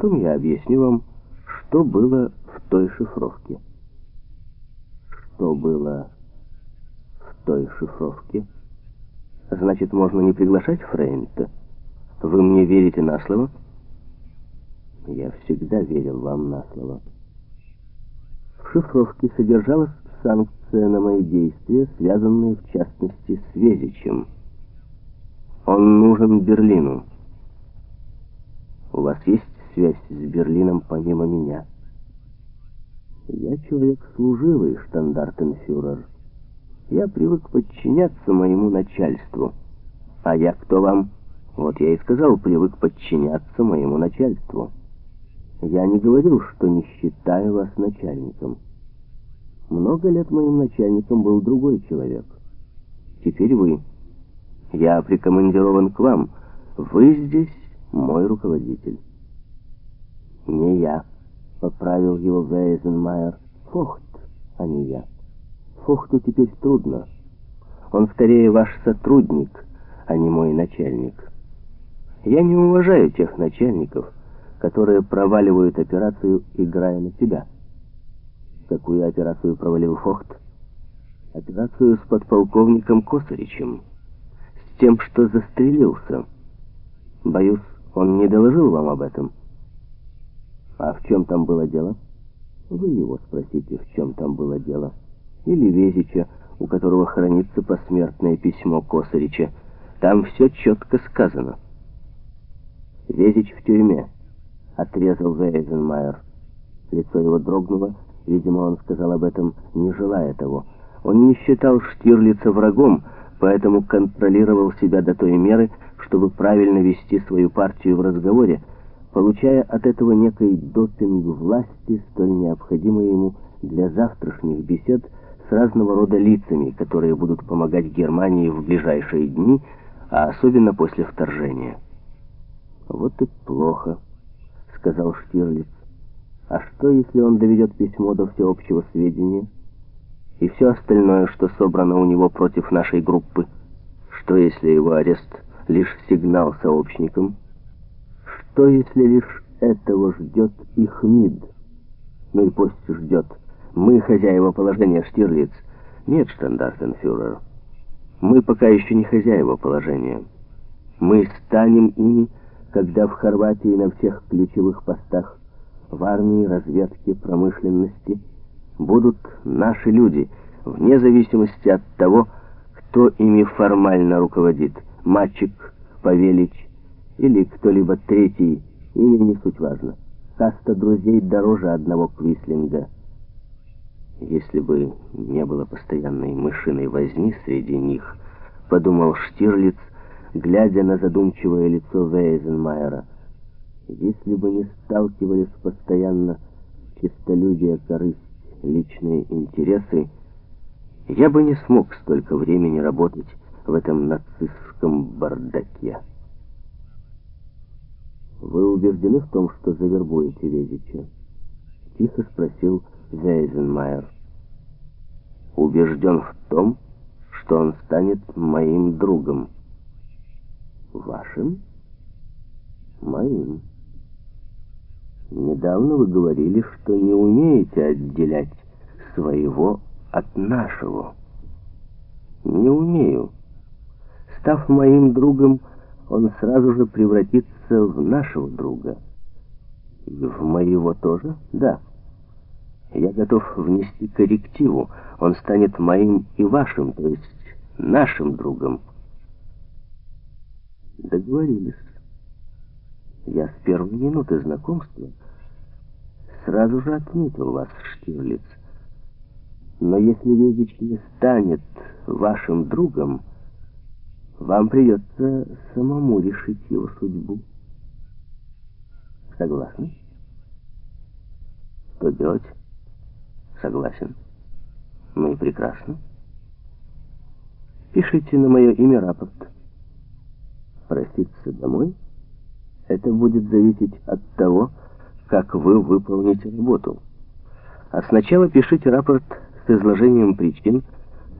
потом я объясню вам, что было в той шифровке. Что было в той шифровке? Значит, можно не приглашать Фрейнта? Вы мне верите на слово? Я всегда верил вам на слово. В шифровке содержалась санкция на мои действия, связанные в частности с Везичем. Он нужен Берлину. У вас есть связь с Берлином помимо меня? Я человек служивый, штандартенфюрер. Я привык подчиняться моему начальству. А я кто вам? Вот я и сказал, привык подчиняться моему начальству. Я не говорил, что не считаю вас начальником. Много лет моим начальником был другой человек. Теперь вы. Я прикомандирован к вам. Вы здесь мой руководитель. Не я, поправил его Вейзенмайер. Фохт, а не я. Фохту теперь трудно. Он скорее ваш сотрудник, а не мой начальник. Я не уважаю тех начальников, которые проваливают операцию, играя на себя. Какую операцию провалил Фохт? Операцию с подполковником Косаричем. С тем, что застрелился. Боюсь, он не доложил вам об этом. А в чем там было дело? Вы его спросите, в чем там было дело. Или Везича, у которого хранится посмертное письмо Косарича. Там все четко сказано. Везич в тюрьме, отрезал Вейзенмайер. Лицо его дрогнуло, видимо, он сказал об этом, не желая того. Он не считал Штирлица врагом, поэтому контролировал себя до той меры, чтобы правильно вести свою партию в разговоре, получая от этого некий допинг власти, столь необходимый ему для завтрашних бесед с разного рода лицами, которые будут помогать Германии в ближайшие дни, а особенно после вторжения. «Вот и плохо», — сказал Штирлиц. «А что, если он доведет письмо до всеобщего сведения?» и все остальное, что собрано у него против нашей группы. Что, если его арест лишь сигнал сообщникам? Что, если лишь этого ждет их МИД? Ну и пусть ждет. Мы хозяева положения, Штирлиц. Нет, штандартенфюрер. Мы пока еще не хозяева положения. Мы станем ими, когда в Хорватии на всех ключевых постах в армии, разведке, промышленности будут наши люди, вне зависимости от того, кто ими формально руководит. Мальчик, Павелич или кто-либо третий, имя не суть важно. Каста друзей дороже одного квислинга. Если бы не было постоянной мышиной возни среди них, подумал Штирлиц, глядя на задумчивое лицо Вейзенмайера, если бы не сталкивались постоянно чистолюбие, корысть, личные интересы, я бы не смог столько времени работать в этом нацистском бардаке. «Вы убеждены в том, что завербуете Везича?» — тихо спросил Вейзенмайер. «Убежден в том, что он станет моим другом». «Вашим?» «Моим». Недавно вы говорили, что не умеете отделять своего от нашего. Не умею. Став моим другом, он сразу же превратится в нашего друга. И в моего тоже? Да. Я готов внести коррективу. Он станет моим и вашим, то есть нашим другом. Договорились. Я с первой минуты знакомства сразу же отметил вас, Штирлиц. Но если Везич не станет вашим другом, вам придется самому решить его судьбу. Согласны? Что делать? Согласен. Ну и прекрасно. Пишите на мое имя рапорт. Проситься домой? Это будет зависеть от того, как вы выполните работу. А сначала пишите рапорт с изложением причин,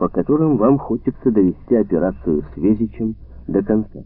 по которым вам хочется довести операцию с Везичем до конца.